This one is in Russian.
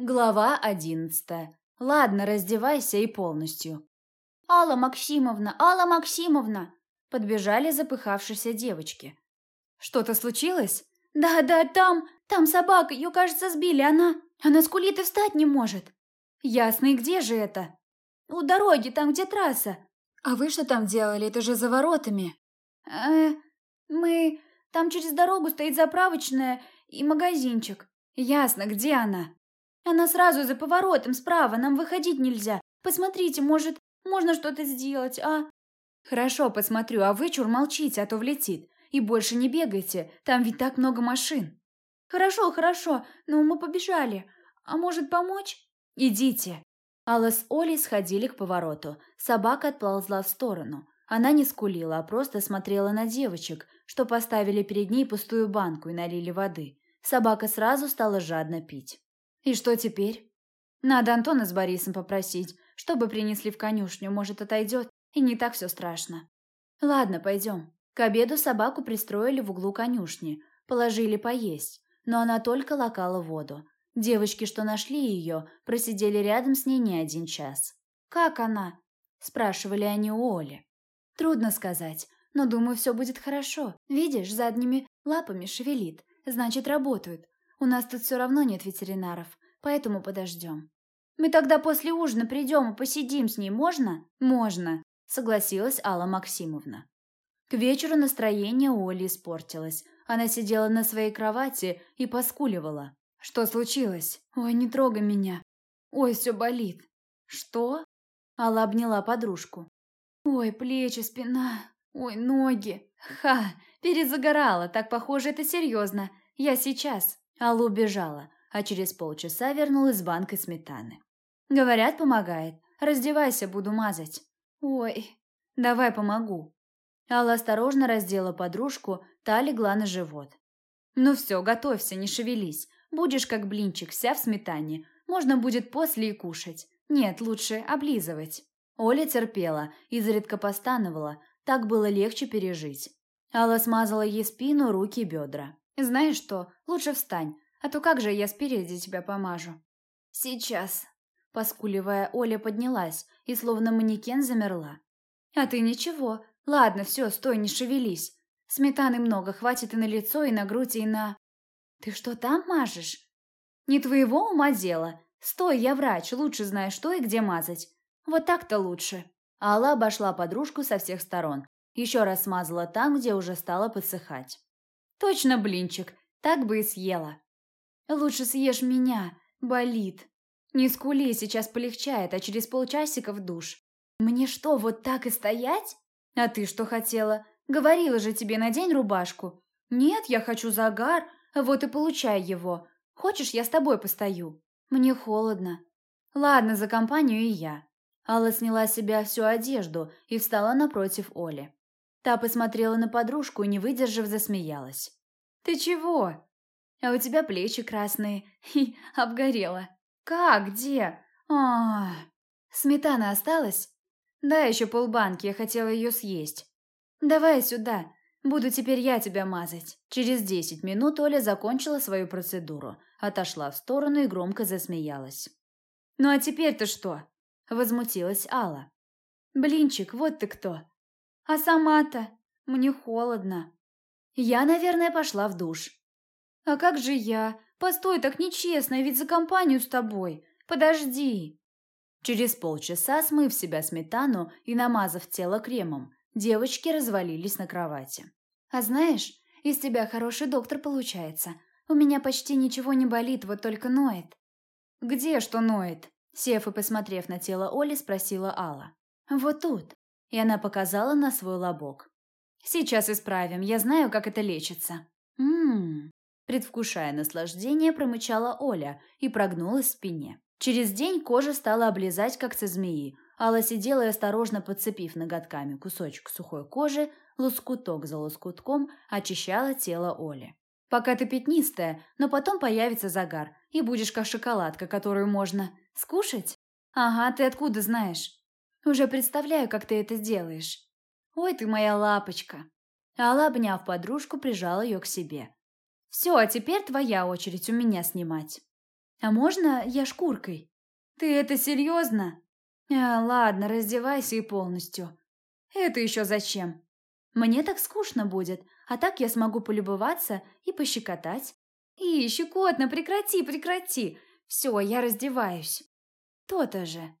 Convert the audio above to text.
Глава одиннадцатая. Ладно, раздевайся и полностью. Алла Максимовна, Алла Максимовна, подбежали запыхавшиеся девочки. Что-то случилось? Да, да, там, там собака, ее, кажется, сбили, она, она скулит и встать не может. Ясно, и где же это? У дороги, там, где трасса. А вы что там делали? Это же за воротами. Э, мы, там через дорогу стоит заправочная и магазинчик. Ясно, где она? Она сразу за поворотом справа, нам выходить нельзя. Посмотрите, может, можно что-то сделать, а? Хорошо, посмотрю, а вы чур молчите, а то влетит. И больше не бегайте, там ведь так много машин. Хорошо, хорошо, но мы побежали. А может, помочь? Идите. Алла с Олей сходили к повороту. Собака отползла в сторону. Она не скулила, а просто смотрела на девочек, что поставили перед ней пустую банку и налили воды. Собака сразу стала жадно пить. И что теперь? Надо Антона с Борисом попросить, чтобы принесли в конюшню, может, отойдет, и не так все страшно. Ладно, пойдем. К обеду собаку пристроили в углу конюшни, положили поесть, но она только лакала воду. Девочки, что нашли ее, просидели рядом с ней не один час. «Как она?» – спрашивали они у Оли. «Трудно сказать, но думаю, все будет хорошо. Видишь, задними лапами шевелит, значит, работают. У нас тут все равно нет ветеринаров, поэтому подождем. Мы тогда после ужина придем и посидим с ней, можно? Можно, согласилась Алла Максимовна. К вечеру настроение у Оли испортилось. Она сидела на своей кровати и поскуливала. Что случилось? Ой, не трогай меня. Ой, все болит. Что? Алла обняла подружку. Ой, плечи, спина. Ой, ноги. Ха, перезагорала. Так похоже, это серьезно. Я сейчас. Алла убежала, а через полчаса вернулась с банкой сметаны. Говорят, помогает. Раздевайся, буду мазать. Ой, давай помогу. Алла осторожно раздела подружку, та легла на живот. Ну все, готовься, не шевелись. Будешь как блинчик, вся в сметане. Можно будет после и кушать. Нет, лучше облизывать. Оля терпела, изредка постановала. Так было легче пережить. Алла смазала ей спину, руки бедра. Знаешь что, лучше встань, а то как же я спереди тебя помажу. Сейчас. Поскуливая, Оля поднялась и словно манекен замерла. А ты ничего. Ладно, все, стой, не шевелись. Сметаны много, хватит и на лицо, и на грудь, и на... Ты что там мажешь? Не твоего ума дело. Стой, я врач, лучше знаю, что и где мазать. Вот так-то лучше. Алла обошла подружку со всех сторон. Еще раз смазала там, где уже стало подсыхать. Точно блинчик, так бы и съела. Лучше съешь меня, болит. Не скули, сейчас полегчает, а через полчасика в душ. Мне что, вот так и стоять? А ты что хотела? Говорила же тебе, надень рубашку. Нет, я хочу загар, вот и получай его. Хочешь, я с тобой постою? Мне холодно. Ладно, за компанию и я. Алла сняла с себя всю одежду и встала напротив Оли. Та посмотрела на подружку и, не выдержав, засмеялась. «Ты чего?» «А у тебя плечи красные. Хи, обгорела». «Как? Где?» а, Сметана осталась?» «Да, еще полбанки, я хотела ее съесть». «Давай сюда. Буду теперь я тебя мазать». Через десять минут Оля закончила свою процедуру, отошла в сторону и громко засмеялась. «Ну а теперь-то что?» – возмутилась Алла. «Блинчик, вот ты кто!» А сама-то? Мне холодно. Я, наверное, пошла в душ. А как же я? Постой, так нечестно, ведь за компанию с тобой. Подожди. Через полчаса, смыв себя сметану и намазав тело кремом, девочки развалились на кровати. А знаешь, из тебя хороший доктор получается. У меня почти ничего не болит, вот только ноет. Где что ноет? Сев и посмотрев на тело Оли, спросила Алла. Вот тут и она показала на свой лобок. «Сейчас исправим, я знаю, как это лечится». «Ммм...» Предвкушая наслаждение, промычала Оля и прогнулась в спине. Через день кожа стала облизать, как со змеи. Алла сидела и, осторожно подцепив ноготками кусочек сухой кожи, лоскуток за лоскутком очищала тело Оли. «Пока ты пятнистая, но потом появится загар, и будешь как шоколадка, которую можно скушать?» «Ага, ты откуда знаешь?» Уже представляю, как ты это сделаешь. Ой, ты моя лапочка. Алла, обняв подружку, прижала ее к себе. Все, а теперь твоя очередь у меня снимать. А можно я шкуркой? Ты это серьезно? А, ладно, раздевайся и полностью. Это еще зачем? Мне так скучно будет, а так я смогу полюбоваться и пощекотать. И, щекотно, прекрати, прекрати. Все, я раздеваюсь. То-то же.